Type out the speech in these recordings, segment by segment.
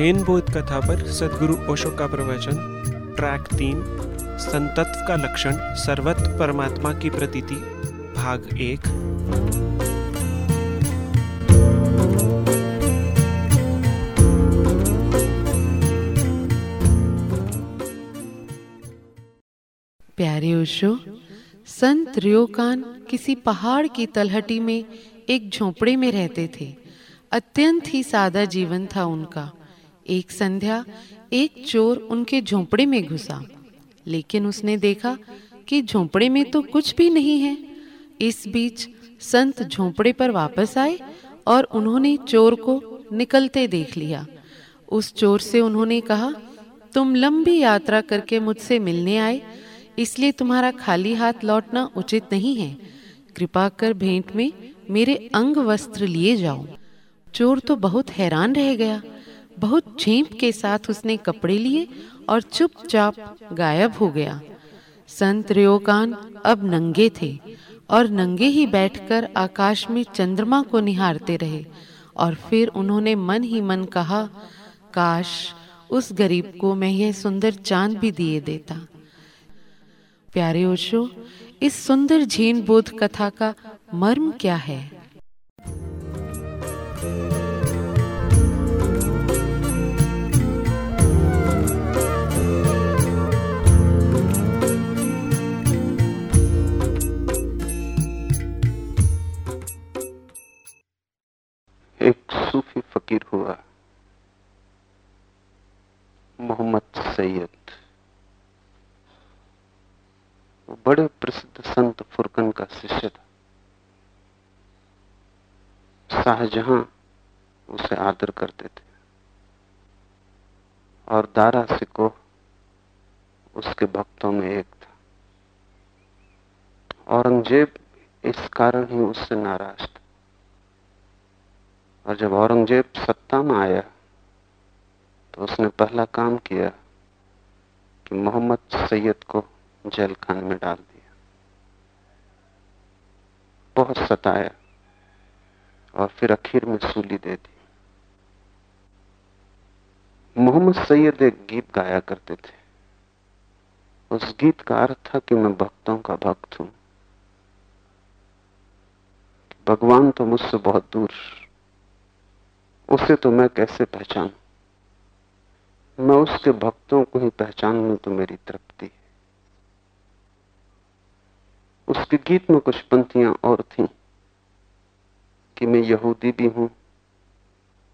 जैन बोध कथा पर सदगुरु ओशो का प्रवचन ट्रैक तीन, संतत्व का लक्षण, सर्वत्र परमात्मा की प्रतीति, भाग एक। प्यारे ओशो, संत रियोकान किसी पहाड़ की तलहटी में एक झोपड़े में रहते थे। अत्यंत ही सादा जीवन था उनका। एक संध्या, एक चोर उनके झोपड़े में घुसा। लेकिन उसने देखा कि झोपड़े में तो कुछ भी नहीं है। इस बीच संत झोपड़े पर वापस आए और उन्होंने चोर को निकलते देख लिया। उस चोर से उन्होंने कहा, तुम लंबी यात्रा करके मुझसे मिलने आए, इसलिए तुम्हारा खाली हाथ लौटना उचित नहीं है। कृपा कर भेंट में मेरे अंग वस्त्र लिए जाओ। चोर तो बहुत हैरान रह गया। बहुत झेप के साथ उसने कपड़े लिए और चुपचाप गायब हो गया। संत रेोकान अब नंगे थे और नंगे ही बैठकर आकाश में चंद्रमा को निहारते रहे और फिर उन्होंने मन ही मन कहा, काश उस गरीब को मैं यह सुंदर चाँद भी दिए देता। प्यारे ओशो, इस सुंदर झीन बोध कथा का मर्म क्या है? एक सूफी फकीर हुआ, मोहम्मद सैयद। वो बड़े प्रसिद्ध संत फुरकन का शिष्य था। शाहजहां उसे आदर करते थे और दारा सिको उसके भक्तों में एक था। औरंगज़ेब इस कारण ही उससे नाराज़ था। और जब औरंगज़ेब सत्ता में आया तो उसने पहला काम किया कि मोहम्मद सैयद को जेल खाने में डाल दिया। बहुत सताया और फिर आखिर में सूली दे दी। मोहम्मद सैयद एक गीत गाया करते थे। उस गीत का अर्थ था कि मैं भक्तों का भक्त हूँ। भगवान तो मुझसे बहुत दूर उसे तो मैं कैसे पहचानू? मैं उसके भक्तों को ही पहचान लू तो मेरी तृप्ति है। उसके गीत में कुछ पंक्तियाँ और थीं कि मैं यहूदी भी हूँ,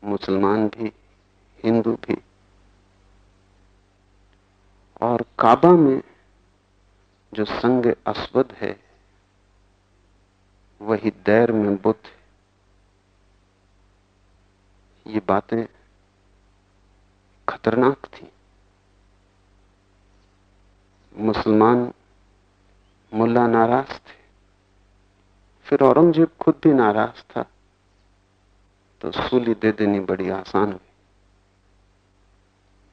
मुसलमान भी, हिंदू भी। और काबा में जो संग अस्वद है, वही दैर में बुद्ध ये बातें खतरनाक थी। मुसलमान मुल्ला नाराज़ थे। फिर औरंगज़ेब खुद भी नाराज़ था। तो सूली दे देनी बड़ी आसान हुई।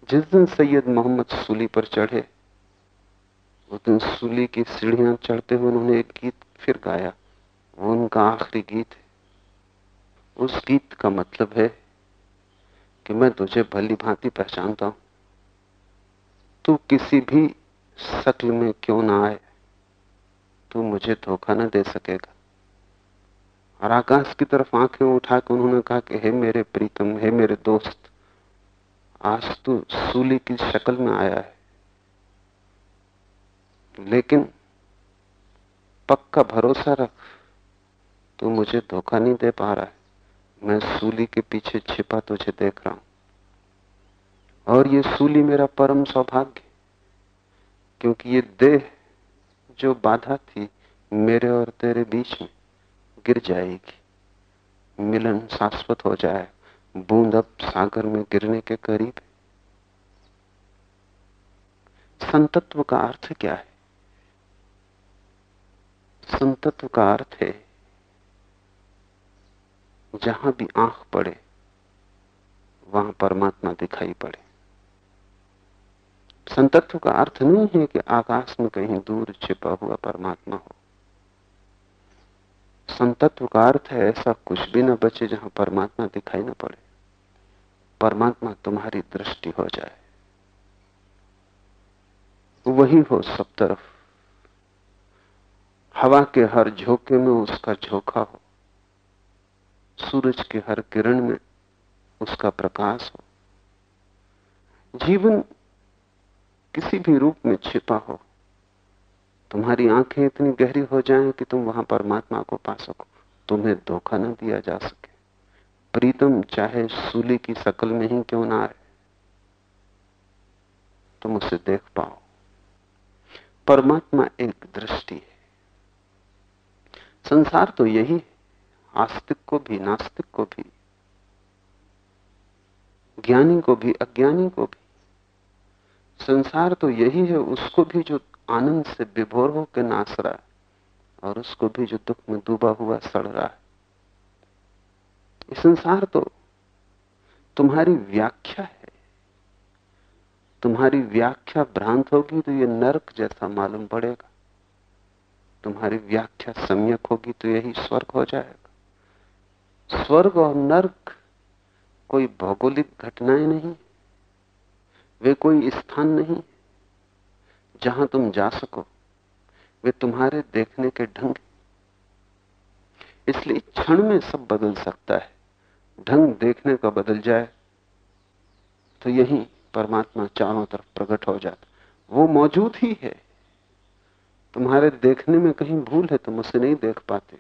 जिस दिन सैयद मोहम्मद सूली पर चढ़े, उस दिन सूली की सीढ़ियाँ चढ़ते हुए उन्होंने एक गीत फिर गाया। वो उनका आखिरी गीत है। उस गीत का मतलब है कि मैं तुझे भली भांति पहचानता हूँ। तू किसी भी शक्ल में क्यों ना आए? तू मुझे धोखा न दे सकेगा। और आकाश की तरफ़ आँखें उठा के उन्होंने कहा कि, हे मेरे प्रीतम, हे मेरे दोस्त, आज तू सूली की शक्ल में आया है। लेकिन पक्का भरोसा रख, तू मुझे धोखा नहीं दे पा रहा है। मैं सूली के पीछे छिपा तुझे देख रहा हूँ। और ये सूली मेरा परम सौभाग्य क्योंकि ये देह जो बाधा थी मेरे और तेरे बीच में गिर जाएगी। मिलन शाश्वत हो जाए, बूंद अब सागर में गिरने के करीब संतत्व का अर्थ क्या है? संतत्व का अर्थ है जहाँ भी आँख पड़े, वहाँ परमात्मा दिखाई पड़े। संतत्व का अर्थ नहीं है कि आकाश में कहीं दूर छिपा हुआ परमात्मा हो। संतत्व का अर्थ है ऐसा कुछ भी ना बचे जहाँ परमात्मा दिखाई ना पड़े। परमात्मा तुम्हारी दृष्टि हो जाए। वही हो सब तरफ़। हवा के हर झोंके में उसका झोंका हो। सूरज के हर किरण में उसका प्रकाश हो। जीवन किसी भी रूप में छिपा हो। तुम्हारी आँखें इतनी गहरी हो जाएँ कि तुम वहाँ परमात्मा को पा सको। तुम्हें धोखा न दिया जा सके। प्रीतम, चाहे सूली की शकल में ही क्यों ना आए तुम उसे देख पाओ। परमात्मा एक दृष्टि है। संसार तो यही आस्तिक को भी, नास्तिक को भी, ज्ञानी को भी, अज्ञानी को भी। संसार तो यही है, उसको भी जो आनंद से विभोर होकर नाच रहा है और उसको भी जो दुख में डूबा हुआ सड़ रहा है। संसार तो तुम्हारी व्याख्या है। तुम्हारी व्याख्या भ्रांत होगी तो ये नरक जैसा मालूम पड़ेगा। तुम्हारी व्याख्या सम्यक होगी तो यही स्वर्ग हो जाएगा। स्वर्ग और नर्क कोई भौगोलिक घटनाएँ नहीं, वे कोई स्थान नहीं जहाँ तुम जा सको। वे तुम्हारे देखने के ढंग इसलिए क्षण में सब बदल सकता है। ढंग देखने का बदल जाए तो यही परमात्मा चारों तरफ़ प्रकट हो जाता वो मौजूद ही है। तुम्हारे देखने में कहीं भूल है, तुम उसे नहीं देख पाते।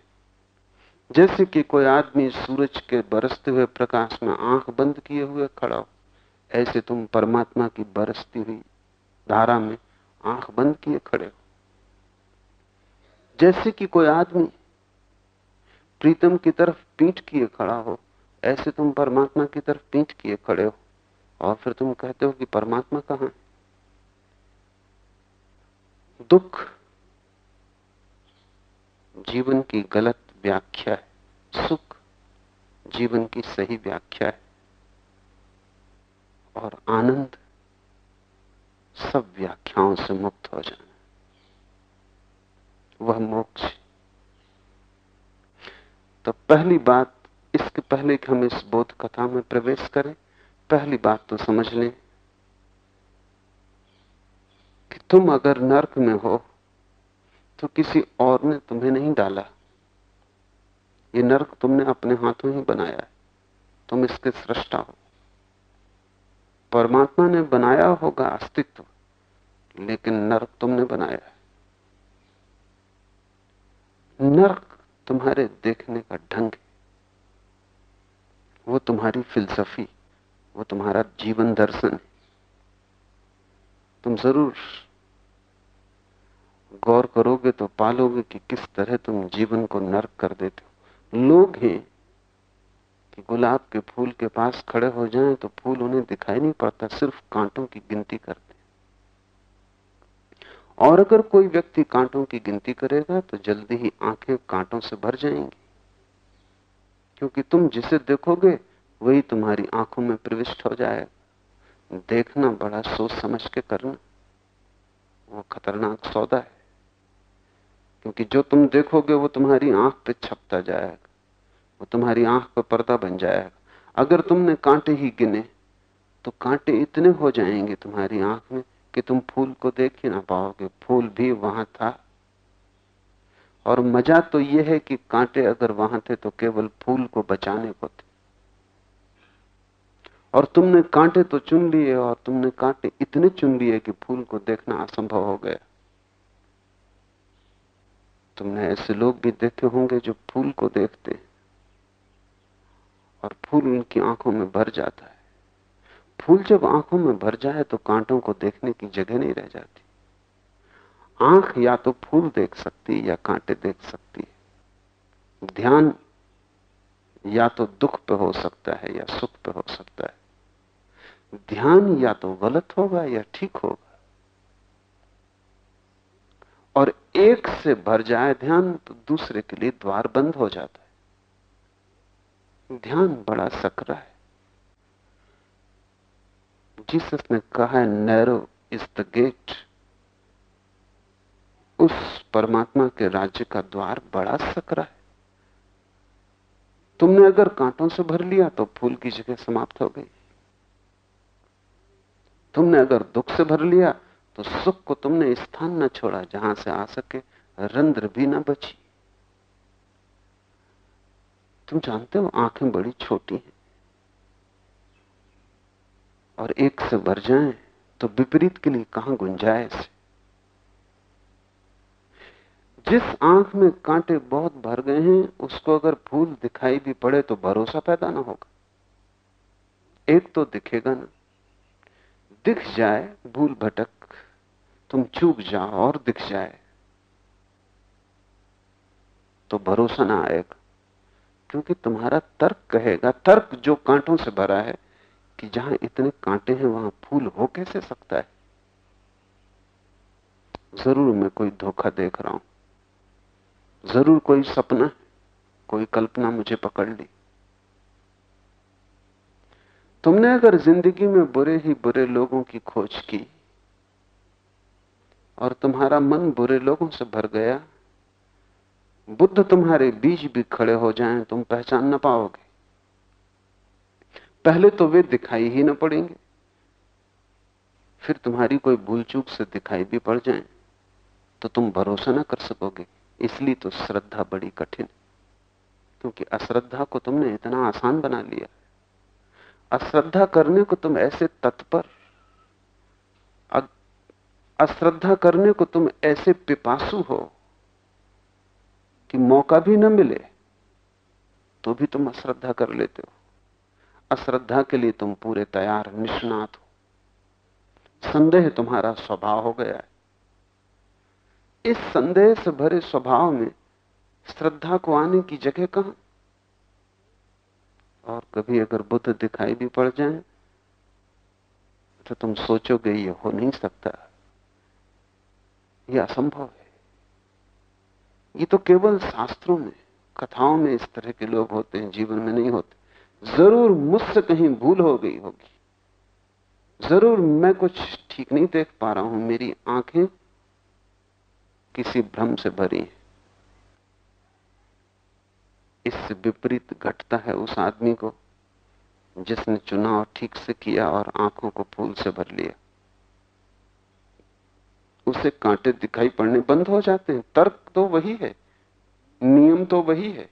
जैसे कि कोई आदमी सूरज के बरसते हुए प्रकाश में आँख बंद किए हुए खड़ा हो, ऐसे तुम परमात्मा की बरसती हुई धारा में आँख बंद किए खड़े हो। जैसे कि कोई आदमी प्रीतम की तरफ़ पीठ किए खड़ा हो, ऐसे तुम परमात्मा की तरफ़ पीठ किए खड़े हो। और फिर तुम कहते हो कि परमात्मा कहाँ है? दुख जीवन की गलत व्याख्या है। सुख जीवन की सही व्याख्या है। और आनंद सब व्याख्याओं से मुक्त हो जाना वह मोक्ष तो पहली बात, इसके पहले कि हम इस बोध कथा में प्रवेश करें, पहली बात तो समझ लें कि तुम अगर नर्क में हो तो किसी और ने तुम्हें नहीं डाला। ये नरक तुमने अपने हाथों ही बनाया है। तुम इसके सृष्टा हो। परमात्मा ने बनाया होगा अस्तित्व, लेकिन नरक तुमने बनाया है। नरक तुम्हारे देखने का ढंग है। वो तुम्हारी फिलसफी, वो तुम्हारा जीवन दर्शन है। तुम ज़रूर गौर करोगे तो पालोगे कि किस तरह तुम जीवन को नर्क कर देते हो। लोग हैं कि गुलाब के फूल के पास खड़े हो जाएँ तो फूल उन्हें दिखाई नहीं पड़ता, सिर्फ़ कांटों की गिनती करते और अगर कोई व्यक्ति कांटों की गिनती करेगा तो जल्दी ही आँखें कांटों से भर जाएँगी। क्योंकि तुम जिसे देखोगे, वही तुम्हारी आँखों में प्रविष्ट हो जाएगा। देखना बड़ा सोच समझ के करना, वो खतरनाक सौदा है। क्योंकि जो तुम देखोगे वो तुम्हारी आँख पे छपता जाएगा, वो तुम्हारी आँख पर पर्दा बन जाएगा। अगर तुमने कांटे ही गिने तो कांटे इतने हो जाएँगे तुम्हारी आँख में कि तुम फूल को देख ही ना पाओगे। फूल भी वहाँ था। और मज़ा तो यह है कि कांटे अगर वहाँ थे तो केवल फूल को बचाने को थे। और तुमने कांटे तो चुन लिए, और तुमने कांटे इतने चुन लिए कि फूल को देखना असंभव हो गया। तुमने ऐसे लोग भी देखे होंगे जो फूल को देखते और फूल उनकी आँखों में भर जाता है। फूल जब आँखों में भर जाए तो कांटों को देखने की जगह नहीं रह जाती। आँख या तो फूल देख सकती या कांटे देख सकती है। ध्यान या तो दुख पे हो सकता है या सुख पे हो सकता है। ध्यान या तो गलत होगा या ठीक होगा। और एक से भर जाए ध्यान तो दूसरे के लिए द्वार बंद हो जाता है। ध्यान बड़ा सकरा है। जीसस ने कहा है नैरो इज़ द गेट. उस परमात्मा के राज्य का द्वार बड़ा सकरा है। तुमने अगर कांटों से भर लिया तो फूल की जगह समाप्त हो गई। तुमने अगर दुख से भर लिया तो सुख को तुमने स्थान न छोड़ा, जहाँ से आ सके रंध्र भी ना बची। तुम जानते हो आँखें बड़ी छोटी हैं और एक से भर जाएँ तो विपरीत के लिए कहाँ गुंजाइश जिस आँख में कांटे बहुत भर गए हैं, उसको अगर फूल दिखाई भी पड़े तो भरोसा पैदा ना होगा। एक तो दिखेगा ना। दिख जाए, भूल भटक तुम चूक जाओ और दिख जाए। तो भरोसा ना आएगा क्योंकि तुम्हारा तर्क कहेगा, तर्क जो कांटों से भरा है, कि जहाँ इतने कांटे हैं, वहाँ फूल हो कैसे सकता है? ज़रूर मैं कोई धोखा देख रहा हूँ। ज़रूर कोई सपना, कोई कल्पना मुझे पकड़ ली। तुमने अगर ज़िंदगी में बुरे ही बुरे लोगों की खोज की और तुम्हारा मन बुरे लोगों से भर गया। बुद्ध तुम्हारे बीच भी खड़े हो जाएँ, तुम पहचान ना पाओगे। पहले तो वे दिखाई ही ना पड़ेंगे। फिर तुम्हारी कोई भूल चूक से दिखाई भी पड़ जाए तो तुम भरोसा ना कर सकोगे। इसलिए तो श्रद्धा बड़ी कठिन क्योंकि अश्रद्धा को तुमने इतना आसान बना लिया। अश्रद्धा करने को तुम ऐसे तत्पर अश्रद्धा करने को तुम ऐसे पिपासु हो कि मौका भी न मिले तो भी तुम अश्रद्धा कर लेते हो। अश्रद्धा के लिए तुम पूरे तैयार, निष्णात हो। संदेह तुम्हारा स्वभाव हो गया है। इस संदेह से भरे स्वभाव में श्रद्धा को आने की जगह कहाँ? और कभी अगर बुद्ध दिखाई भी पड़ जाए तो तुम सोचोगे, ये हो नहीं सकता। यह असंभव है। ये तो केवल शास्त्रों में, कथाओं में इस तरह के लोग होते हैं, जीवन में नहीं होते। ज़रूर मुझसे कहीं भूल हो गई होगी। ज़रूर मैं कुछ ठीक नहीं देख पा रहा हूँ। मेरी आँखें किसी भ्रम से भरी हैं। इससे विपरीत घटता है उस आदमी को, जिसने चुनाव ठीक से किया और आँखों को फूल से भर लिया। उसे कांटे दिखाई पड़ने बंद हो जाते हैं। तर्क तो वही है, नियम तो वही है।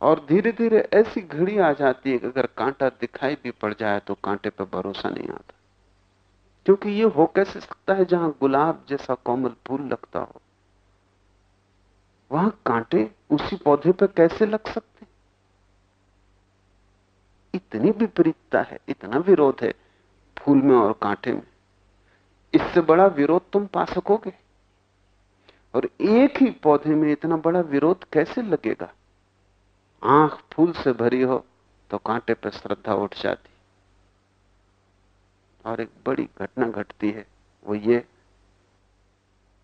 और धीरे धीरे ऐसी घड़ी आ जाती है कि अगर कांटा दिखाई भी पड़ जाए तो कांटे पर भरोसा नहीं आता। क्योंकि ये हो कैसे सकता है जहाँ गुलाब जैसा कोमल फूल लगता हो? वहाँ कांटे उसी पौधे पर कैसे लग सकते इतनी विपरीतता है, इतना विरोध है फूल में और कांटे में। इससे बड़ा विरोध तुम पा सकोगे? और एक ही पौधे में इतना बड़ा विरोध कैसे लगेगा? आँख फूल से भरी हो तो कांटे पर श्रद्धा उठ जाती। और एक बड़ी घटना घटती है, वो ये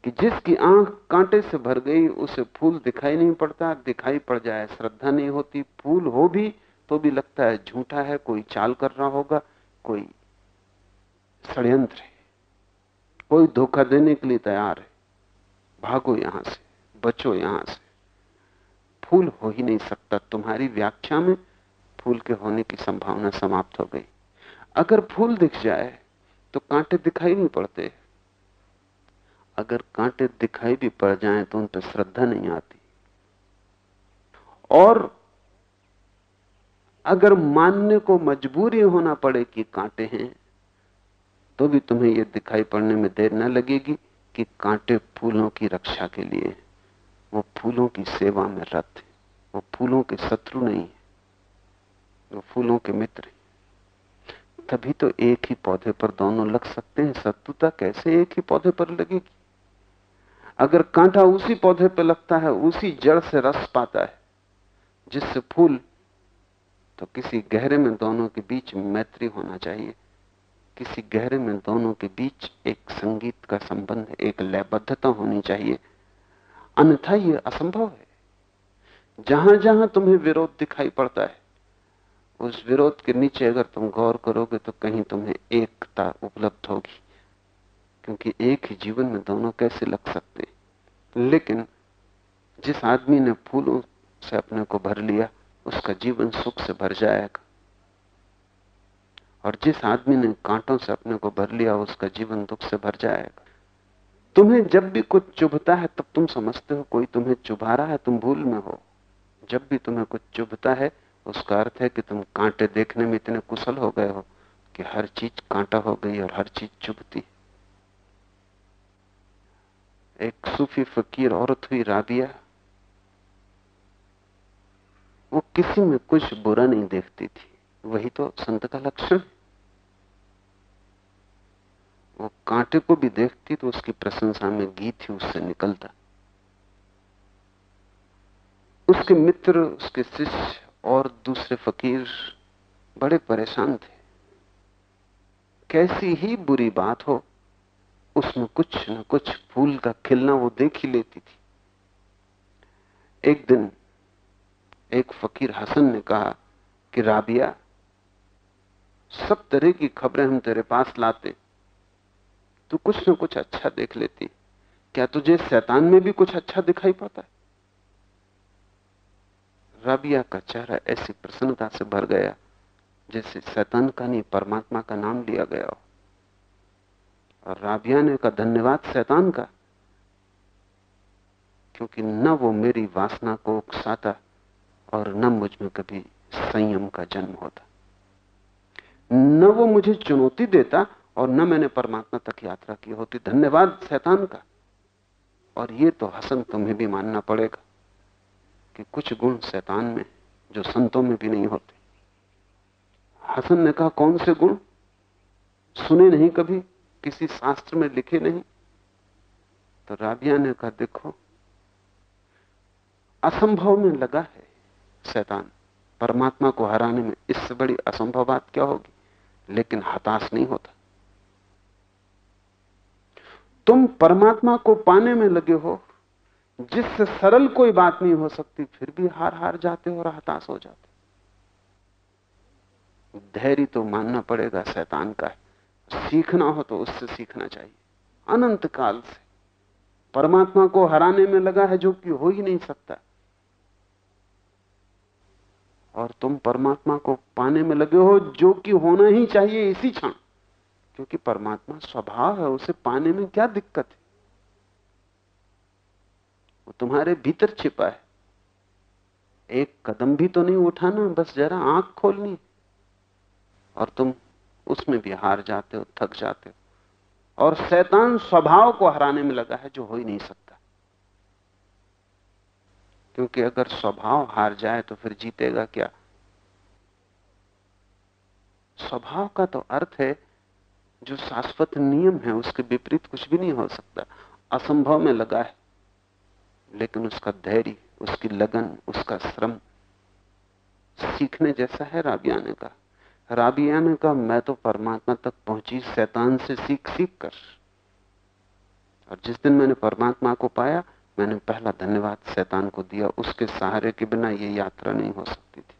कि जिसकी आँख कांटे से भर गई, उसे फूल दिखाई नहीं पड़ता, दिखाई पड़ जाए, श्रद्धा नहीं होती, फूल हो भी तो भी लगता है, झूठा है, कोई चाल कर रहा होगा, कोई षड्यंत्र है। कोई धोखा देने के लिए तैयार है। भागो यहाँ से, बचो यहाँ से। फूल हो ही नहीं सकता। तुम्हारी व्याख्या में फूल के होने की संभावना समाप्त हो गई। अगर फूल दिख जाए तो कांटे दिखाई नहीं पड़ते। अगर कांटे दिखाई भी पड़ जाएँ तो उन पर श्रद्धा नहीं आती। और अगर मानने को मजबूरी होना पड़े कि कांटे हैं तो भी तुम्हें यह दिखाई पड़ने में देर न लगेगी कि कांटे फूलों की रक्षा के लिए वो फूलों की सेवा में रत है। वो फूलों के शत्रु नहीं है। वो फूलों के मित्र हैं। तभी तो एक ही पौधे पर दोनों लग सकते हैं। शत्रुता कैसे एक ही पौधे पर लगेगी? अगर कांटा उसी पौधे पर लगता है, उसी जड़ से रस पाता है, जिससे फूल तो किसी गहरे में दोनों के बीच मैत्री होना चाहिए। किसी गहरे में दोनों के बीच एक संगीत का संबंध, एक लयबद्धता होनी चाहिए। अन्यथा यह असंभव है। जहाँ जहाँ तुम्हें विरोध दिखाई पड़ता है, उस विरोध के नीचे अगर तुम गौर करोगे तो कहीं तुम्हें एकता उपलब्ध होगी। क्योंकि एक ही जीवन में दोनों कैसे लग सकते हैं? लेकिन जिस आदमी ने फूलों से अपने को भर लिया, उसका जीवन सुख से भर जाएगा। और जिस आदमी ने कांटों से अपने को भर लिया, उसका जीवन दुख से भर जाएगा। तुम्हें जब भी कुछ चुभता है, तब तुम समझते हो कोई तुम्हें चुभा रहा है, तुम भूल में हो। जब भी तुम्हें कुछ चुभता है, उसका अर्थ है कि तुम कांटे देखने में इतने कुशल हो गए हो कि हर चीज़ कांटा हो गई और हर चीज़ चुभती। एक सूफी फकीर औरत हुई, राबिया। वो किसी में कुछ बुरा नहीं देखती थी। वही तो संत का लक्षण। वो कांटे को भी देखती तो उसकी प्रशंसा में गीत ही उससे निकलता। उसके मित्र, उसके शिष्य और दूसरे फकीर बड़े परेशान थे। कैसी ही बुरी बात हो, उसमें कुछ न कुछ फूल का खिलना वो देख ही लेती थी। एक दिन एक फकीर हसन ने कहा कि, राबिया सब तरह की खबरें हम तेरे पास लाते। तू कुछ न कुछ अच्छा देख लेती। क्या तुझे शैतान में भी कुछ अच्छा दिखाई पड़ता है? राबिया का चेहरा ऐसी प्रसन्नता से भर गया, जैसे शैतान का नहीं, परमात्मा का नाम लिया गया हो। और राबिया ने कहा, धन्यवाद शैतान का, क्योंकि न वो मेरी वासना को उकसाता और न मुझमें कभी संयम का जन्म होता। न वो मुझे चुनौती देता और न मैंने परमात्मा तक यात्रा की होती। धन्यवाद शैतान का। और ये तो हसन तुम्हें भी मानना पड़ेगा कि कुछ गुण शैतान में जो संतों में भी नहीं होते। हसन ने कहा, कौन से गुण? सुने नहीं कभी? किसी शास्त्र में लिखे नहीं? तो राबिया ने कहा, देखो, असंभव में लगा है शैतान। परमात्मा को हराने में इससे बड़ी असंभव बात क्या होगी? लेकिन हताश नहीं होता। तुम परमात्मा को पाने में लगे हो, जिससे सरल कोई बात नहीं हो सकती, फिर भी हार हार जाते हो और हताश हो जाते धैर्य तो मानना पड़ेगा, शैतान का है। सीखना हो तो उससे सीखना चाहिए। अनंत काल से परमात्मा को हराने में लगा है जो कि हो ही नहीं सकता। और तुम परमात्मा को पाने में लगे हो जो कि होना ही चाहिए इसी क्षण। क्योंकि परमात्मा स्वभाव है, उसे पाने में क्या दिक्कत है? वो तुम्हारे भीतर छिपा है। एक कदम भी तो नहीं उठाना, बस जरा आँख खोलनी। और तुम उसमें भी हार जाते हो, थक जाते हो। और शैतान स्वभाव को हराने में लगा है, जो हो ही नहीं सकता। क्योंकि अगर स्वभाव हार जाए तो फिर जीतेगा क्या? स्वभाव का तो अर्थ है, जो शाश्वत नियम है, उसके विपरीत कुछ भी नहीं हो सकता। असंभव में लगा है, लेकिन उसका धैर्य, उसकी लगन, उसका श्रम सीखने जैसा है राबियाने का। राबियाने का मैं तो परमात्मा तक पहुँची शैतान से सीख सीख कर। और जिस दिन मैंने परमात्मा को पाया मैंने पहला धन्यवाद शैतान को दिया, उसके सहारे के बिना यह यात्रा नहीं हो सकती थी।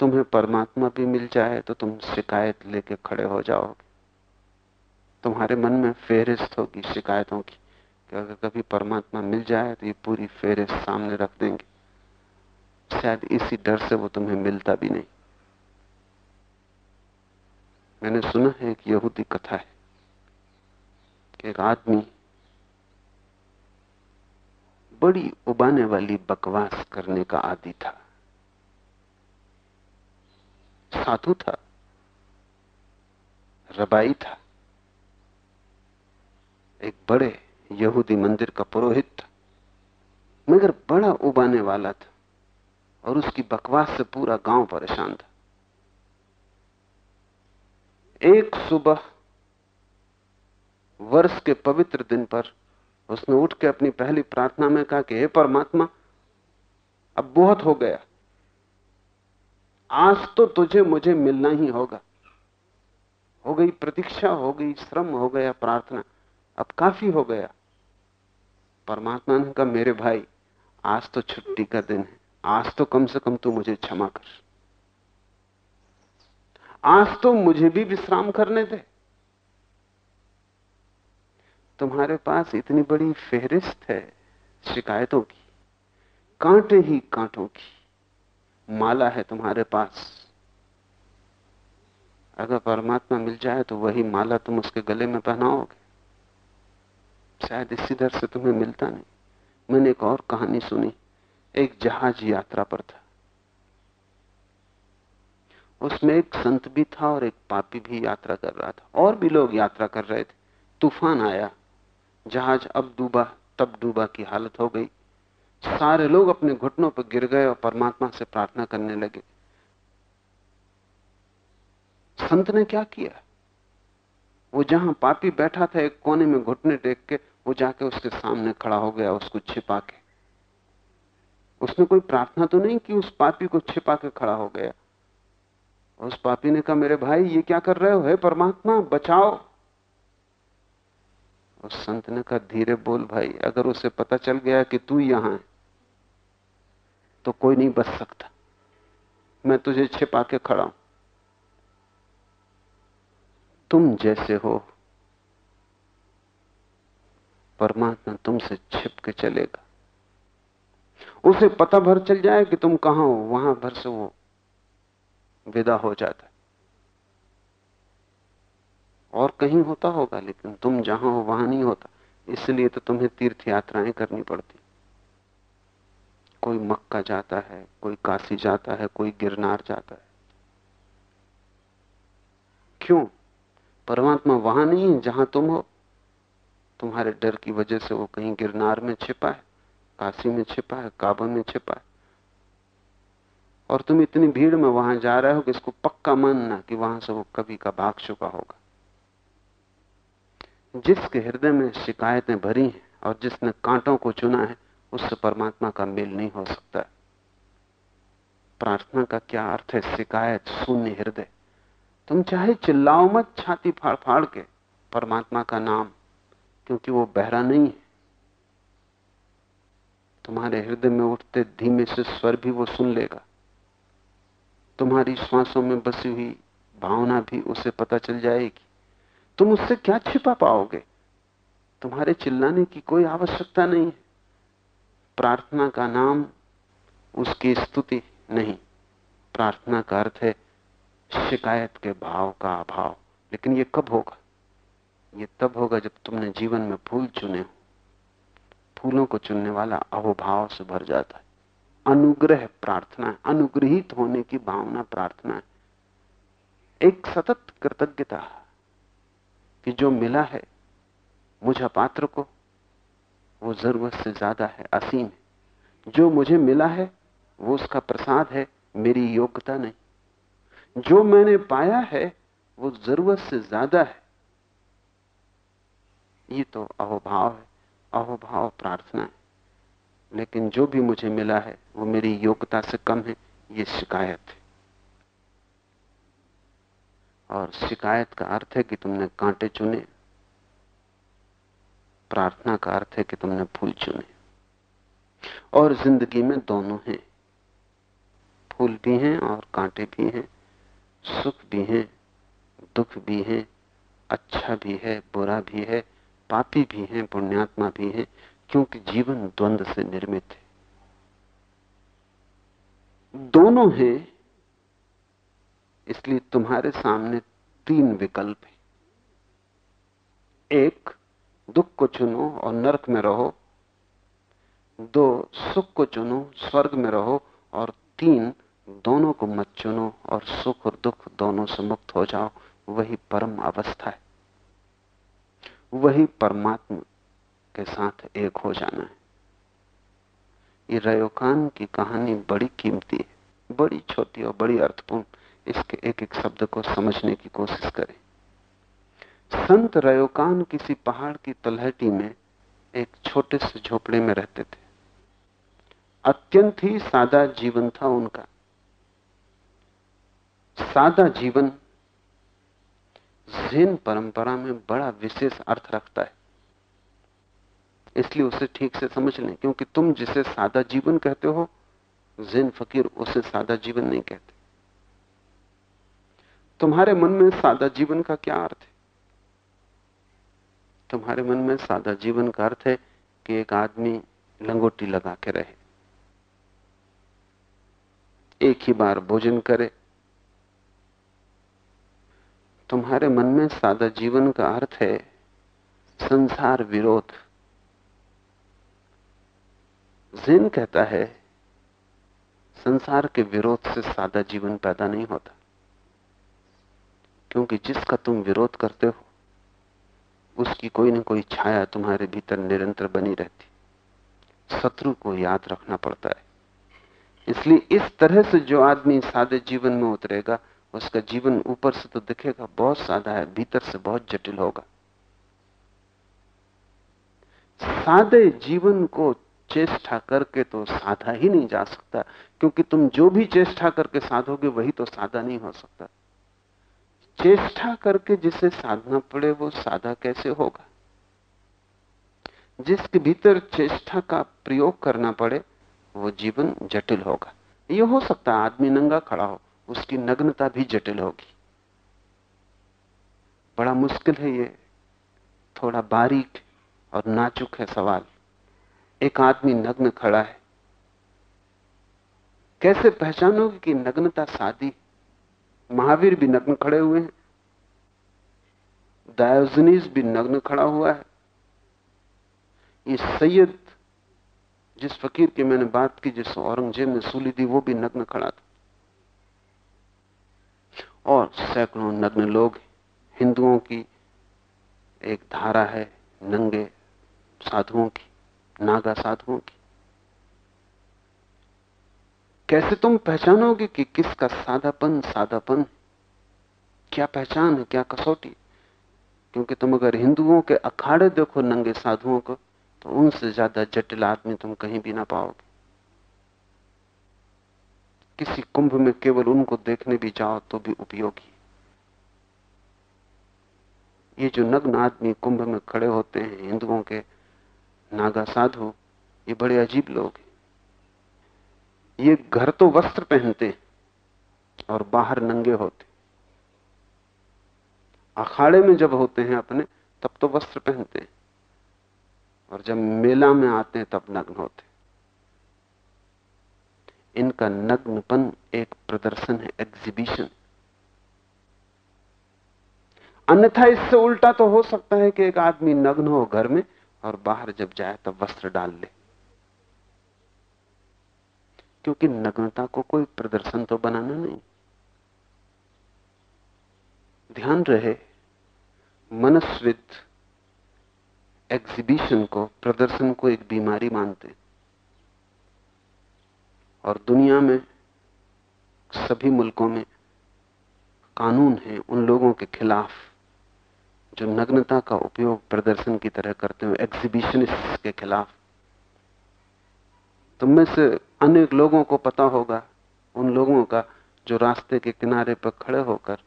तुम्हें परमात्मा भी मिल जाए तो तुम शिकायत लेके खड़े हो जाओगे। तुम्हारे मन में फेहरिस्त होगी शिकायतों की कि अगर कभी परमात्मा मिल जाए तो ये पूरी फेहरिस्त सामने रख देंगे। शायद इसी डर से वो तुम्हें मिलता भी नहीं। मैंने सुना है एक यहूदी कथा है कि एक आदमी बड़ी उबाने वाली बकवास करने का आदि था। साधु था, रबाई था, एक बड़े यहूदी मंदिर का पुरोहित था, मगर बड़ा उबाने वाला था और उसकी बकवास से पूरा गाँव परेशान था। एक सुबह, वर्ष के पवित्र दिन पर उसने उठ के अपनी पहली प्रार्थना में कहा कि, हे परमात्मा, अब बहुत हो गया। आज तो तुझे मुझे मिलना ही होगा। हो गई प्रतीक्षा, हो गई श्रम, हो गया प्रार्थना, अब काफ़ी हो गया। परमात्मा ने कहा, मेरे भाई, आज तो छुट्टी का दिन है। आज तो कम से कम तू मुझे क्षमा कर। आज तो मुझे भी विश्राम करने दे। तुम्हारे पास इतनी बड़ी फेहरिस्त है शिकायतों की, कांटे ही कांटों की, माला है तुम्हारे पास। अगर परमात्मा मिल जाए तो वही माला तुम उसके गले में पहनाओगे। शायद इसी दर से तुम्हें मिलता नहीं। मैंने एक और कहानी सुनी, एक जहाज़ यात्रा पर था। उसमें एक संत भी था और एक पापी भी यात्रा कर रहा था। और भी लोग यात्रा कर रहे थे। तूफ़ान आया। जहाज़ अब डूबा, तब डूबा की हालत हो गई। सारे लोग अपने घुटनों पर गिर गए और परमात्मा से प्रार्थना करने लगे। संत ने क्या किया? वो जहाँ पापी बैठा था, एक कोने में घुटने टेक के, वो जाके उसके सामने खड़ा हो गया, उसको छिपा के। उसने कोई प्रार्थना तो नहीं की, उस पापी को छिपा के खड़ा हो गया। उस पापी ने कहा, मेरे भाई, ये क्या कर रहे हो? हे परमात्मा, बचाओ। उस संत ने कहा धीरे बोल, भाई, अगर उसे पता चल गया कि तू यहाँ है तो कोई नहीं बच सकता। मैं तुझे छिपा के खड़ा हूँ। तुम जैसे हो, परमात्मा तुमसे छिप के चलेगा। उसे पता भर चल जाए कि तुम कहाँ हो, वहाँ भर से वो विदा हो जाता है। और कहीं होता होगा, लेकिन तुम जहाँ हो वहाँ नहीं होता। इसलिए तो तुम्हें तीर्थ यात्राएँ करनी पड़ती। कोई मक्का जाता है, कोई काशी जाता है, कोई गिरनार जाता है। क्यों? परमात्मा वहाँ नहीं, जहाँ तुम हो। तुम्हारे डर की वजह से वो कहीं गिरनार में छिपा है, काशी में छिपा है, काबा में छिपा है। और तुम इतनी भीड़ में वहाँ जा रहे हो कि इसको पक्का मानना कि वहाँ से वो कभी का भाग चुका होगा। जिसके हृदय में शिकायतें भरी हैं और जिसने कांटों को चुना है, उससे परमात्मा का मेल नहीं हो सकता। प्रार्थना का क्या अर्थ है? शिकायत, शून्य हृदय। तुम चाहे चिल्लाओ मत, छाती फाड़ फाड़ के। परमात्मा का नाम, क्योंकि वो बहरा नहीं है। तुम्हारे हृदय में उठते धीमे से स्वर भी वो सुन लेगा। तुम्हारी श्वासों में बसी हुई भावना भी उसे पता चल जाएगी। तुम उससे क्या छिपा पाओगे? तुम्हारे चिल्लाने की कोई आवश्यकता नहीं है। प्रार्थना का नाम उसकी स्तुति नहीं। प्रार्थना का अर्थ है शिकायत के भाव का अभाव। लेकिन ये कब होगा? ये तब होगा जब तुमने जीवन में फूल चुने हो। फूलों को चुनने वाला अहोभाव से भर जाता है। अनुग्रह प्रार्थना है। अनुग्रहित होने की भावना प्रार्थना है। एक सतत कृतज्ञता कि जो मिला है, मुझे पात्र को, वो ज़रूरत से ज़्यादा है, असीम है। जो मुझे मिला है, वो उसका प्रसाद है, मेरी योग्यता नहीं। जो मैंने पाया है, वो ज़रूरत से ज़्यादा है। ये तो अहोभाव है, अहोभाव प्रार्थना है। लेकिन जो भी मुझे मिला है, वो मेरी योग्यता से कम है, ये शिकायत है। और शिकायत का अर्थ है कि तुमने कांटे चुने। प्रार्थना का अर्थ है कि तुमने फूल चुने। और ज़िंदगी में दोनों हैं। फूल भी हैं और कांटे भी हैं, सुख भी हैं, दुख भी है अच्छा भी है, बुरा भी है, पापी भी हैं, पुण्यात्मा भी हैं, क्योंकि जीवन द्वंद से निर्मित है। दोनों हैं इसलिए तुम्हारे सामने तीन विकल्प हैं। एक, दुख को चुनो और नरक में रहो। दो, सुख को चुनो, स्वर्ग में रहो। और तीन, दोनों को मत चुनो और सुख और दुख दोनों से मुक्त हो जाओ। वही परम अवस्था है। वही परमात्मा के साथ एक हो जाना है। ये रयोकान की कहानी बड़ी कीमती है, बड़ी छोटी और बड़ी अर्थपूर्ण। इसके एक एक शब्द को समझने की कोशिश करें। संत रयोकान किसी पहाड़ की तलहटी में एक छोटे से झोपड़े में रहते थे। अत्यंत ही सादा जीवन था उनका। सादा जीवन जैन परंपरा में बड़ा विशेष अर्थ रखता है। इसलिए उसे ठीक से समझ लें, क्योंकि तुम जिसे सादा जीवन कहते हो, जैन फकीर उसे सादा जीवन नहीं कहते। तुम्हारे मन में सादा जीवन का क्या अर्थ है? तुम्हारे मन में सादा जीवन का अर्थ है कि एक आदमी लंगोटी लगा के रहे। एक ही बार भोजन करे। तुम्हारे मन में सादा जीवन का अर्थ है संसार विरोध। जैन कहता है, संसार के विरोध से सादा जीवन पैदा नहीं होता। क्योंकि जिसका तुम विरोध करते हो, उसकी कोई ना कोई छाया तुम्हारे भीतर निरंतर बनी रहती। शत्रु को याद रखना पड़ता है। इसलिए इस तरह से जो आदमी सादे जीवन में उतरेगा, उसका जीवन ऊपर से तो दिखेगा, बहुत सादा है, भीतर से बहुत जटिल होगा। सादे जीवन को चेष्टा करके तो साधा ही नहीं जा सकता, क्योंकि तुम जो भी चेष्टा करके साधोगे, वही तो सादा नहीं हो सकता। चेष्टा करके जिसे साधना पड़े, वो साधा कैसे होगा? जिसके भीतर चेष्टा का प्रयोग करना पड़े, वो जीवन जटिल होगा। ये हो सकता है आदमी नंगा खड़ा हो, उसकी नग्नता भी जटिल होगी। बड़ा मुश्किल है ये। थोड़ा बारीक और नाचुक है सवाल। एक आदमी नग्न खड़ा है। कैसे पहचानोगे कि नग्नता सादी महावीर भी नग्न खड़े हुए हैं। डायोजनीस भी नग्न खड़ा हुआ है। ये सैयद, जिस फकीर की मैंने बात की, जिस औरंगज़ेब ने सूली दी, वो भी नग्न खड़ा था। और सैकड़ों नग्न लोग हिंदुओं की एक धारा है नंगे साधुओं की, नागा साधुओं की। कैसे तुम पहचानोगे कि किसका सादापन सादापन क्या पहचान है, क्या कसौटी? क्योंकि तुम अगर हिंदुओं के अखाड़े देखो नंगे साधुओं को तो उनसे ज़्यादा जटिल आदमी तुम कहीं भी ना पाओगे। किसी कुंभ में केवल उनको देखने भी जाओ तो भी उपयोगी ये जो नग्न आदमी कुंभ में खड़े होते हैं, हिंदुओं के नागा साधु, ये बड़े अजीब लोग हैं। ये घर तो वस्त्र पहनते और बाहर नंगे होते अखाड़े में जब होते हैं अपने, तब तो वस्त्र पहनते हैं। और जब मेला में आते हैं, तब नग्न होते इनका नग्नपन एक प्रदर्शन है एग्जीबिशन अन्यथा इससे उल्टा तो हो सकता है कि एक आदमी नग्न हो घर में और बाहर जब जाए, तब वस्त्र डाल ले। क्योंकि नग्नता को कोई प्रदर्शन तो बनाना नहीं। ध्यान रहे मनस्विद एग्जीबिशन को, प्रदर्शन को एक बीमारी मानते और दुनिया में सभी मुल्कों में कानून है उन लोगों के खिलाफ जो नग्नता का उपयोग प्रदर्शन की तरह करते हुए एग्जीबिशनिस्ट के खिलाफ। तुम में से अनेक लोगों को पता होगा, उन लोगों का जो रास्ते के किनारे पर खड़े होकर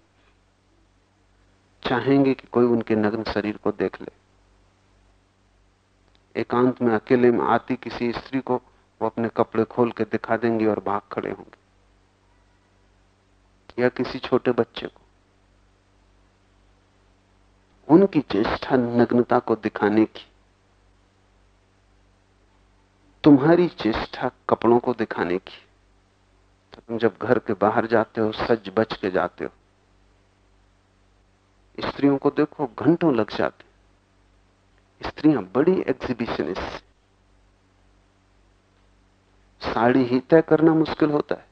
चाहेंगे कि कोई उनके नग्न शरीर को देख ले। एकांत में अकेले में आती किसी स्त्री को वो अपने कपड़े खोल के दिखा देंगे और भाग खड़े होंगे। या किसी छोटे बच्चे को। उनकी चेष्टा नग्नता को दिखाने की तुम्हारी चेष्टा कपड़ों को दिखाने की। तो तुम जब घर के बाहर जाते हो, सज बच के जाते हो, स्त्रियों को देखो, घंटों लग जाते स्त्रियाँ बड़ी एग्जीबिशनिस्ट साड़ी ही तय करना मुश्किल होता है।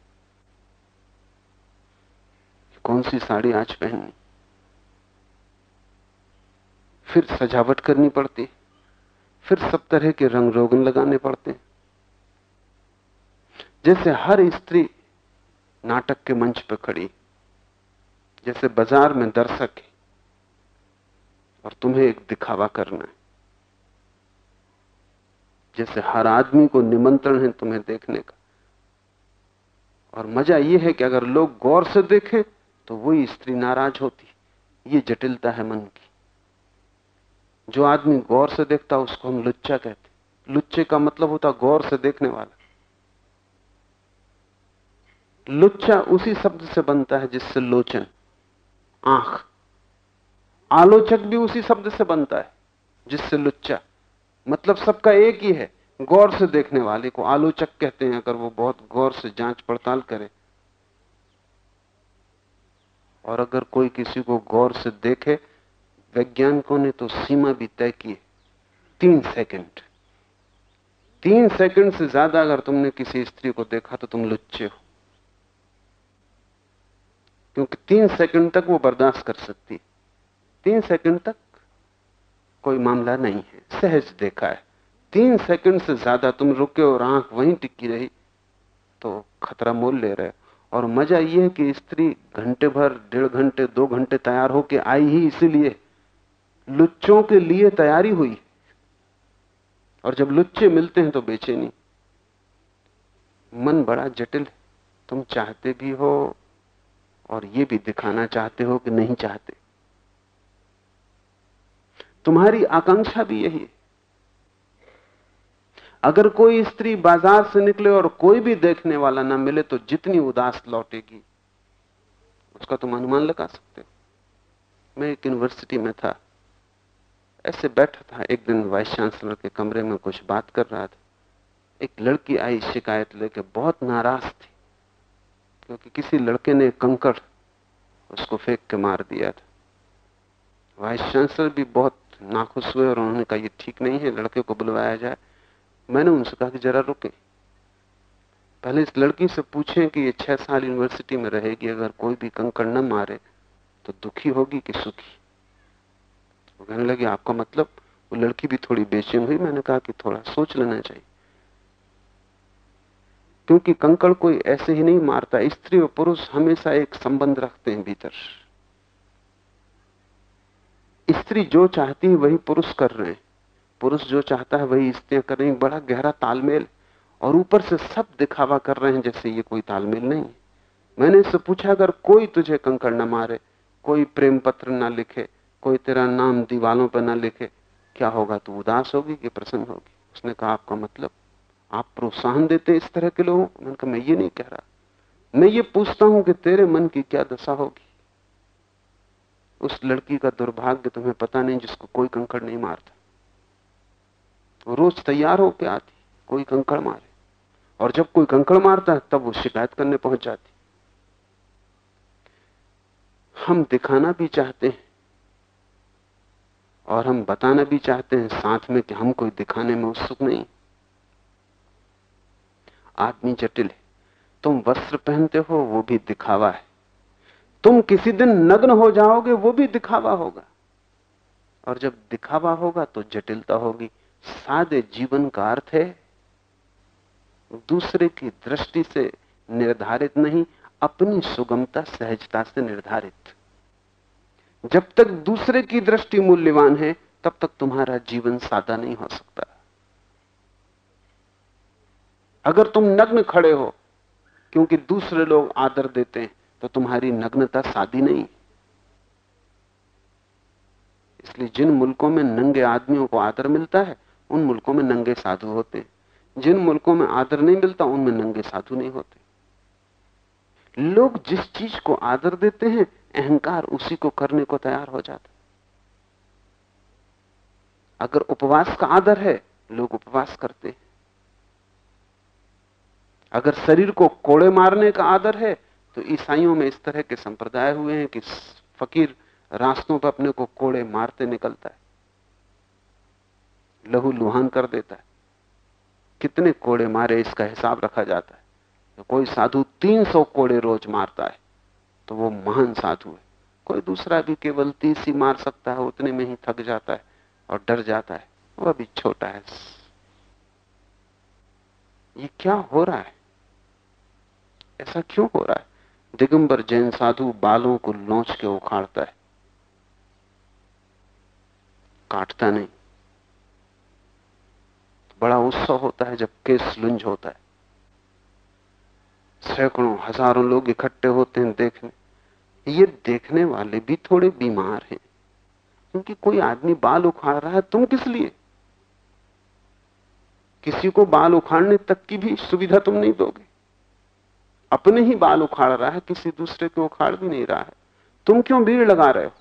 कौन सी साड़ी आज पहननी? फिर सजावट करनी पड़ती फिर सब तरह के रंग रोगन लगाने पड़ते हैं। जैसे हर स्त्री नाटक के मंच पर खड़ी, जैसे बाज़ार में दर्शक है, और तुम्हें एक दिखावा करना है। जैसे हर आदमी को निमंत्रण है तुम्हें देखने का। और मज़ा यह है कि अगर लोग गौर से देखें तो वही स्त्री नाराज़ होती। ये जटिलता है मन की। जो आदमी गौर से देखता, उसको हम लुच्चा कहते लुच्चे का मतलब होता गौर से देखने वाला। लुच्चा उसी शब्द से बनता है जिससे लोचन, आँख। आलोचक भी उसी शब्द से बनता है जिससे लुच्चा। मतलब सबका एक ही है, गौर से देखने वाले को। आलोचक कहते हैं, अगर वो बहुत गौर से जाँच पड़ताल करे। और अगर कोई किसी को गौर से देखे वैज्ञानिकों ने तो सीमा भी तय की तीन सेकंड तीन सेकंड से ज़्यादा अगर तुमने किसी स्त्री को देखा तो तुम लुच्चे हो। क्योंकि तीन सेकंड तक वो बर्दाश्त कर सकती तीन सेकंड तक कोई मामला नहीं है। सहज देखा है। तीन सेकंड से ज़्यादा तुम रुके और आँख वहीं टिकी रही तो खतरा मोल ले रहे और मज़ा यह है कि स्त्री घंटे भर, डेढ़ घंटे, दो घंटे तैयार होके आई ही इसीलिए लुच्चों के लिए तैयारी हुई। और जब लुच्चे मिलते हैं तो बेचैनी। मन बड़ा जटिल है। तुम चाहते भी हो और ये भी दिखाना चाहते हो कि नहीं चाहते। तुम्हारी आकांक्षा भी यही है। अगर कोई स्त्री बाज़ार से निकले और कोई भी देखने वाला ना मिले तो जितनी उदास लौटेगी, उसका तुम अनुमान लगा सकते हो। मैं एक यूनिवर्सिटी में था। ऐसे बैठा था, एक दिन वाइस चांसलर के कमरे में कुछ बात कर रहा था। एक लड़की आई शिकायत लेके, बहुत नाराज़ थी, क्योंकि किसी लड़के ने कंकड़ उसको फेंक के मार दिया था। वाइस चांसलर भी बहुत नाखुश हुए और उन्होंने कहा, ये ठीक नहीं है, लड़के को बुलवाया जाए। मैंने उनसे कहा कि, जरा रुके। पहले इस लड़की से पूछें कि ये छह साल यूनिवर्सिटी में रहेगी, अगर कोई भी कंकड़ न मारे तो दुखी होगी कि सुखी? कहने लगे, आपका मतलब वो लड़की भी थोड़ी बेचैन हुई, मैंने कहा कि थोड़ा सोच लेना चाहिए। क्योंकि कंकड़ कोई ऐसे ही नहीं मारता, स्त्री और पुरुष हमेशा एक संबंध रखते हैं भीतर। स्त्री जो चाहती है वही पुरुष कर रहे हैं। पुरुष जो चाहता है वही स्त्रियाँ कर रही बड़ा गहरा तालमेल और ऊपर से सब दिखावा कर रहे हैं जैसे ये कोई तालमेल नहीं मैंने इससे पूछा, अगर कोई तुझे कंकड़ न मारे, कोई प्रेम पत्र ना लिखे कोई तेरा नाम दीवालों पर ना लिखे, क्या होगा? तू उदास होगी कि प्रसन्न होगी? उसने कहा, आपका मतलब आप प्रोत्साहन देते इस तरह के लोगों मैंने कहा, मैं ये नहीं कह रहा। मैं ये पूछता हूँ कि तेरे मन की क्या दशा होगी? उस लड़की का दुर्भाग्य तुम्हें पता नहीं, जिसको कोई कंकड़ नहीं मारता। रोज तैयार होके आती, कोई कंकड़ मारे। और जब कोई कंकड़ मारता है, तब वो शिकायत करने पहुँच जाती। हम दिखाना भी चाहते हैं और हम बताना भी चाहते हैं साथ में कि हम कोई दिखाने में उत्सुक नहीं। आदमी जटिल है। तुम वस्त्र पहनते हो, वो भी दिखावा है। तुम किसी दिन नग्न हो जाओगे, वो भी दिखावा होगा। और जब दिखावा होगा तो जटिलता होगी। सादे जीवन का अर्थ है, दूसरे की दृष्टि से निर्धारित नहीं, अपनी सुगमता, सहजता से निर्धारित। जब तक दूसरे की दृष्टि मूल्यवान है, तब तक तुम्हारा जीवन सादा नहीं हो सकता। अगर तुम नग्न खड़े हो, क्योंकि दूसरे लोग आदर देते हैं तो तुम्हारी नग्नता सादी नहीं। इसलिए जिन मुल्कों में नंगे आदमियों को आदर मिलता है, उन मुल्कों में नंगे साधु होते हैं। जिन मुल्कों में आदर नहीं मिलता, उनमें नंगे साधु नहीं होते। लोग जिस चीज़ को आदर देते हैं अहंकार उसी को करने को तैयार हो जाता अगर उपवास का आदर है, लोग उपवास करते हैं। अगर शरीर को कोड़े मारने का आदर है तो ईसाइयों में इस तरह के संप्रदाय हुए हैं कि फकीर रास्तों पर अपने को कोड़े मारते निकलता है। लहू लुहान कर देता है। कितने कोड़े मारे इसका हिसाब रखा जाता है। तो कोई साधु 300 कोड़े रोज मारता है। तो वो महान साधु है। कोई दूसरा भी केवल तीस ही मार सकता है, उतने में ही थक जाता है और डर जाता है। वह भी छोटा है। ये क्या हो रहा है? ऐसा क्यों हो रहा है? दिगंबर जैन साधु बालों को लौच के उखाड़ता है। काटता नहीं। बड़ा उत्सव होता है जब केस लुंज होता है। सैकड़ों, हज़ारों लोग इकट्ठे होते हैं देखने। ये देखने वाले भी थोड़े बीमार हैं। क्योंकि कोई आदमी बाल उखाड़ रहा है, तुम किस लिए? किसी को बाल उखाड़ने तक की भी सुविधा तुम नहीं दोगे। अपने ही बाल उखाड़ रहा है, किसी दूसरे को उखाड़ भी नहीं रहा है। तुम क्यों भीड़ लगा रहे हो?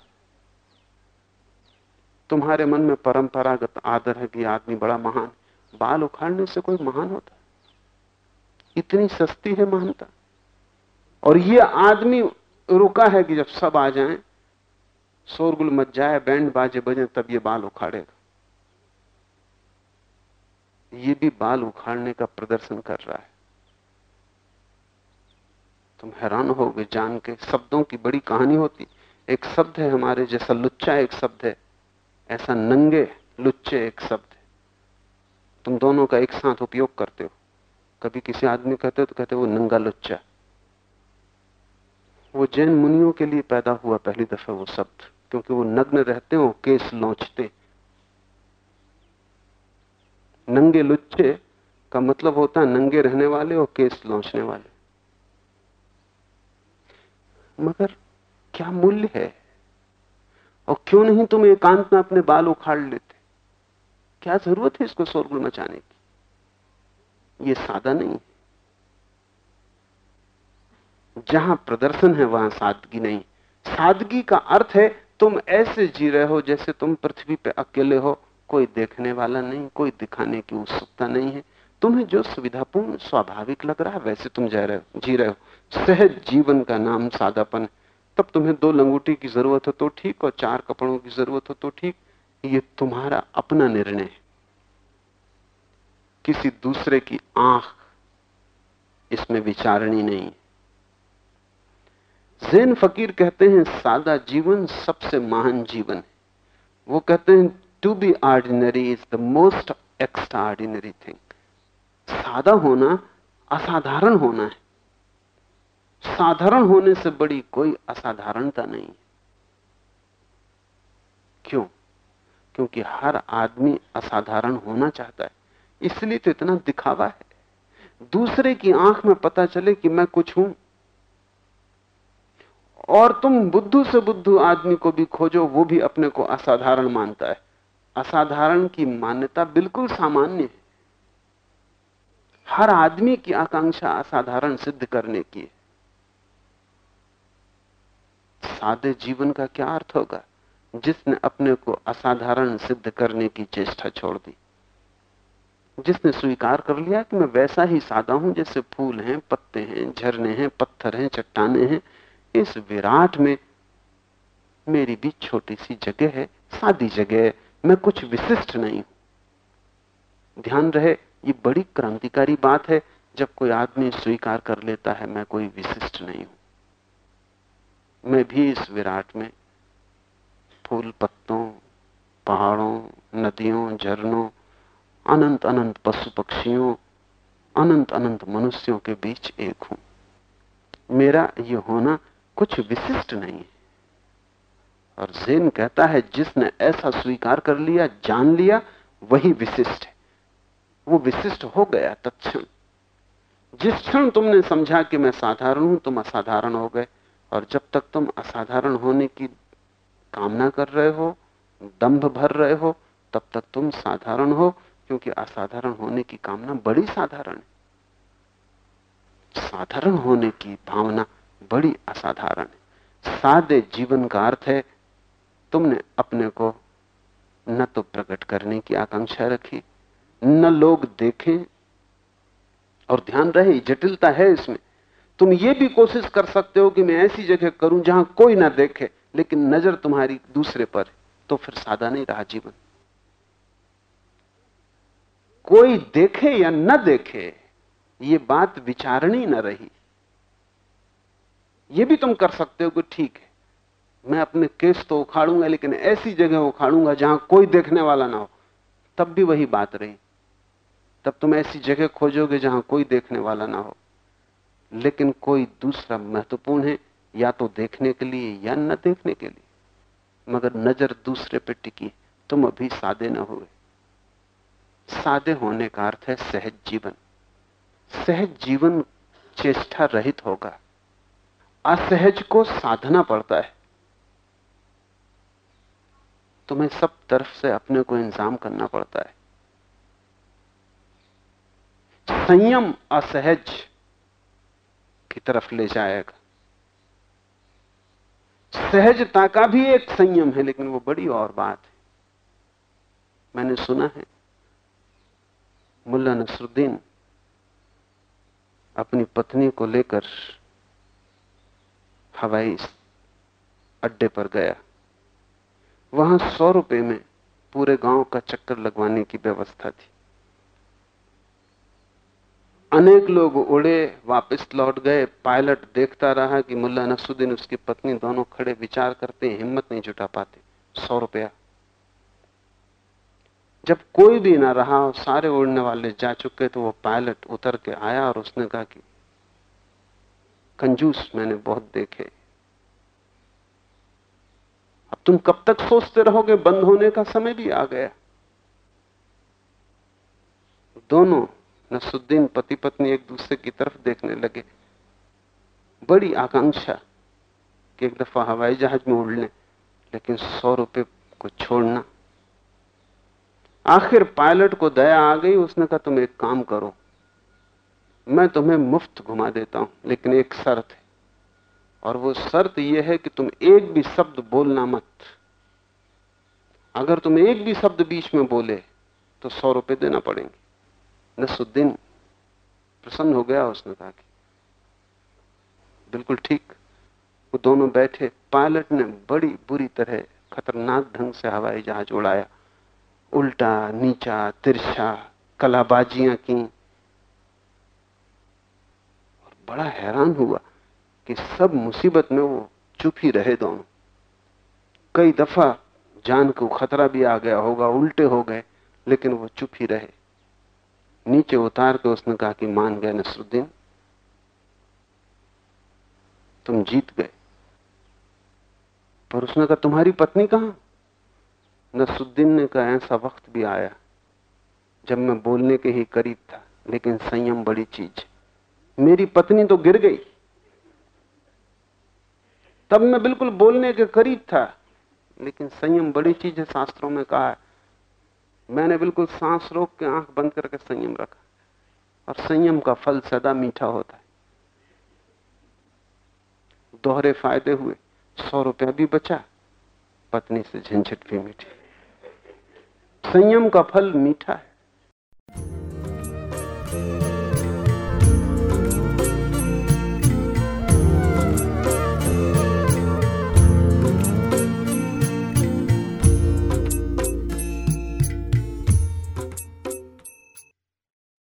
तुम्हारे मन में परंपरागत आदर है कि आदमी बड़ा महान। बाल उखाड़ने से कोई महान होता इतनी सस्ती है महानता। और ये आदमी रुका है कि जब सब आ जाएँ, शोरगुल मच जाए, बैंड बाजे बजे, तब ये बाल उखाड़ेगा। ये भी बाल उखाड़ने का प्रदर्शन कर रहा है। तुम हैरान होगे जान के, शब्दों की बड़ी कहानी होती। एक शब्द है हमारे जैसा लुच्चा एक शब्द है, ऐसा नंगे लुच्चे एक शब्द है। तुम दोनों का एक साथ उपयोग करते हो। कभी किसी आदमी कहते हो तो कहते हो, वो नंगा लुच्चा वो जैन मुनियों के लिए पैदा हुआ पहली दफ़ा वो शब्द, क्योंकि वो नग्न रहते हो केस लौचते। नंगे लुच्चे का मतलब होता है नंगे रहने वाले और केस लौचने वाले। मगर क्या मूल्य है? और क्यों नहीं तुम एकांत में अपने बाल उखाड़ लेते? क्या ज़रूरत है इसको शोरगुल मचाने की? ये सादा नहीं जहाँ प्रदर्शन है, वहाँ सादगी नहीं। सादगी का अर्थ है, तुम ऐसे जी रहे हो जैसे तुम पृथ्वी पे अकेले हो। कोई देखने वाला नहीं, कोई दिखाने की उत्सुकता नहीं है। तुम्हें जो सुविधापूर्ण, स्वाभाविक लग रहा है, वैसे तुम जा रहे हो, जी रहे हो। सहज जीवन का नाम सादापन तब तुम्हें दो लंगूटी की ज़रूरत हो तो ठीक और चार कपड़ों की ज़रूरत हो तो ठीक। ये तुम्हारा अपना निर्णय है। किसी दूसरे की आँख इसमें विचारणी नहीं जैन फकीर कहते हैं, सादा जीवन सबसे महान जीवन है। वो कहते हैं to be ordinary is the most extraordinary thing सादा होना असाधारण होना है। साधारण होने से बड़ी कोई असाधारणता नहीं है। क्यों? क्योंकि हर आदमी असाधारण होना चाहता है। इसलिए तो इतना दिखावा है। दूसरे की आँख में पता चले कि मैं कुछ हूँ और तुम बुद्धू से बुद्धू आदमी को भी खोजो, वो भी अपने को असाधारण मानता है। असाधारण की मान्यता बिल्कुल सामान्य है। हर आदमी की आकांक्षा असाधारण सिद्ध करने की है। सादे जीवन का क्या अर्थ होगा? जिसने अपने को असाधारण सिद्ध करने की चेष्टा छोड़ दी। जिसने स्वीकार कर लिया कि मैं वैसा ही सादा हूँ जैसे फूल हैं, पत्ते हैं, झरने हैं, पत्थर हैं, चट्टाने हैं इस विराट में मेरी भी छोटी सी जगह है, सादी जगह है, मैं कुछ विशिष्ट नहीं ध्यान रहे, ये बड़ी क्रांतिकारी बात है, जब कोई आदमी स्वीकार कर लेता है, मैं कोई विशिष्ट नहीं हूँ। मैं भी इस विराट में फूल पत्तों, पहाड़ों, नदियों, झरनों, अनंत अनंत पशु पक्षियों, अनंत अनंत मनुष्यों के बीच एक हूँ। मेरा ये होना कुछ विशिष्ट नहीं है। और जैन कहता है, जिसने ऐसा स्वीकार कर लिया, जान लिया, वही विशिष्ट है। वो विशिष्ट हो गया तत्क्षण। जिस क्षण तुमने समझा कि मैं साधारण हूँ, तुम असाधारण हो गए। और जब तक तुम असाधारण होने की कामना कर रहे हो दंभ भर रहे हो, तब तक तुम साधारण हो, क्योंकि असाधारण होने की कामना बड़ी साधारण है। साधारण होने की भावना बड़ी असाधारण है। सादे जीवन का अर्थ है, तुमने अपने को न तो प्रकट करने की आकांक्षा रखी, न लोग देखें, और ध्यान रहे, जटिलता है इसमें। तुम ये भी कोशिश कर सकते हो कि मैं ऐसी जगह करूँ जहाँ कोई ना देखे, लेकिन नज़र तुम्हारी दूसरे पर तो फिर सादा नहीं रहा जीवन। कोई देखे या न देखे, ये बात विचारणी न रही। ये भी तुम कर सकते हो कि ठीक है, मैं अपने केस तो उखाड़ूँगा, लेकिन ऐसी जगह उखाड़ूँगा जहाँ कोई देखने वाला ना हो। तब भी वही बात रही। तब तुम ऐसी जगह खोजोगे जहाँ कोई देखने वाला ना हो। लेकिन कोई दूसरा महत्वपूर्ण है, या तो देखने के लिए या न देखने के लिए। मगर नज़र दूसरे पे टिकी, तुम अभी सादे न हुए। सादे होने का अर्थ है सहज जीवन। सहज जीवन चेष्टा रहित होगा। असहज को साधना पड़ता है। तुम्हें सब तरफ़ से अपने को इंतज़ाम करना पड़ता है। संयम असहज की तरफ़ ले जाएगा। सहजता का भी एक संयम है, लेकिन वो बड़ी और बात है। मैंने सुना है, मुल्ला नसरुद्दीन अपनी पत्नी को लेकर हवाई अड्डे पर गया। वहाँ सौ रुपए में पूरे गाँव का चक्कर लगवाने की व्यवस्था थी। अनेक लोग उड़े, वापस लौट गए। पायलट देखता रहा कि मुल्ला नसुद्दीन उसकी पत्नी दोनों खड़े विचार करते, हिम्मत नहीं जुटा पाते। सौ रुपया। जब कोई भी ना रहा सारे उड़ने वाले जा चुके तो वो पायलट उतर के आया और उसने कहा कि कंजूस मैंने बहुत देखे। अब तुम कब तक सोचते रहोगे, बंद होने का समय भी आ गया। दोनों नसुद्दीन पति पत्नी एक दूसरे की तरफ़ देखने लगे। बड़ी आकांक्षा कि एक दफ़ा हवाई जहाज़ में उड़ लें लेकिन सौ रुपए को छोड़ना। आखिर पायलट को दया आ गई, उसने कहा, तुम एक काम करो मैं तुम्हें मुफ़्त घुमा देता हूँ, लेकिन एक शर्त है। और वो शर्त यह है कि तुम एक भी शब्द बोलना मत। अगर तुम एक भी शब्द बीच में बोले तो सौ रुपए देना पड़ेंगे। नसुद्दीन, प्रसन्न हो गया उसने कहा कि, बिल्कुल ठीक। वो दोनों बैठे, पायलट ने बड़ी बुरी तरह खतरनाक ढंग से हवाई जहाज़ उड़ाया। उल्टा, नीचा, तिरछा, कलाबाजियाँ की। बड़ा हैरान हुआ कि सब मुसीबत में वो चुप ही रहे दोनों। कई दफ़ा जान को खतरा भी आ गया होगा, उल्टे हो गए, लेकिन वो चुप ही रहे। नीचे उतार के उसने कहा कि, मान गए नसरुद्दीन, तुम जीत गए। पर उसने कहा, तुम्हारी पत्नी कहाँ? नसरुद्दीन ने कहा, ऐसा वक्त भी आया जब मैं बोलने के ही करीब था, लेकिन संयम बड़ी चीज़ मेरी पत्नी तो गिर गई। तब मैं बिल्कुल बोलने के करीब था, लेकिन संयम बड़ी चीज़ है, शास्त्रों में कहा है। मैंने बिल्कुल सांस रोक के आँख बंद करके संयम रखा, और संयम का फल सदा मीठा होता है। दोहरे फ़ायदे हुए, सौ रुपया भी बचा, पत्नी से झंझट भी मीठी संयम का फल मीठा है।